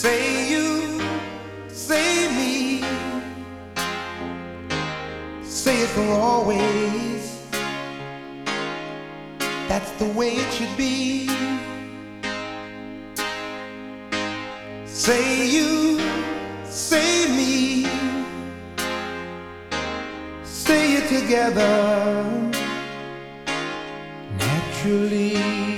Say you, say me, say it for always. That's the way it should be. Say you, say me, say it together naturally.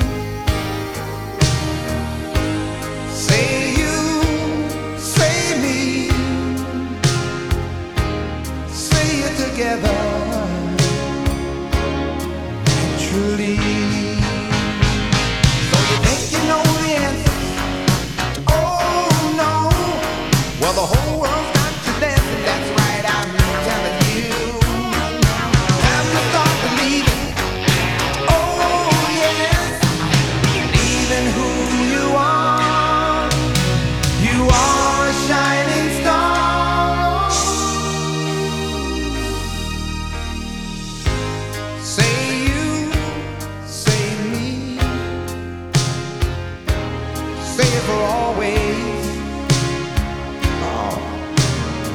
believe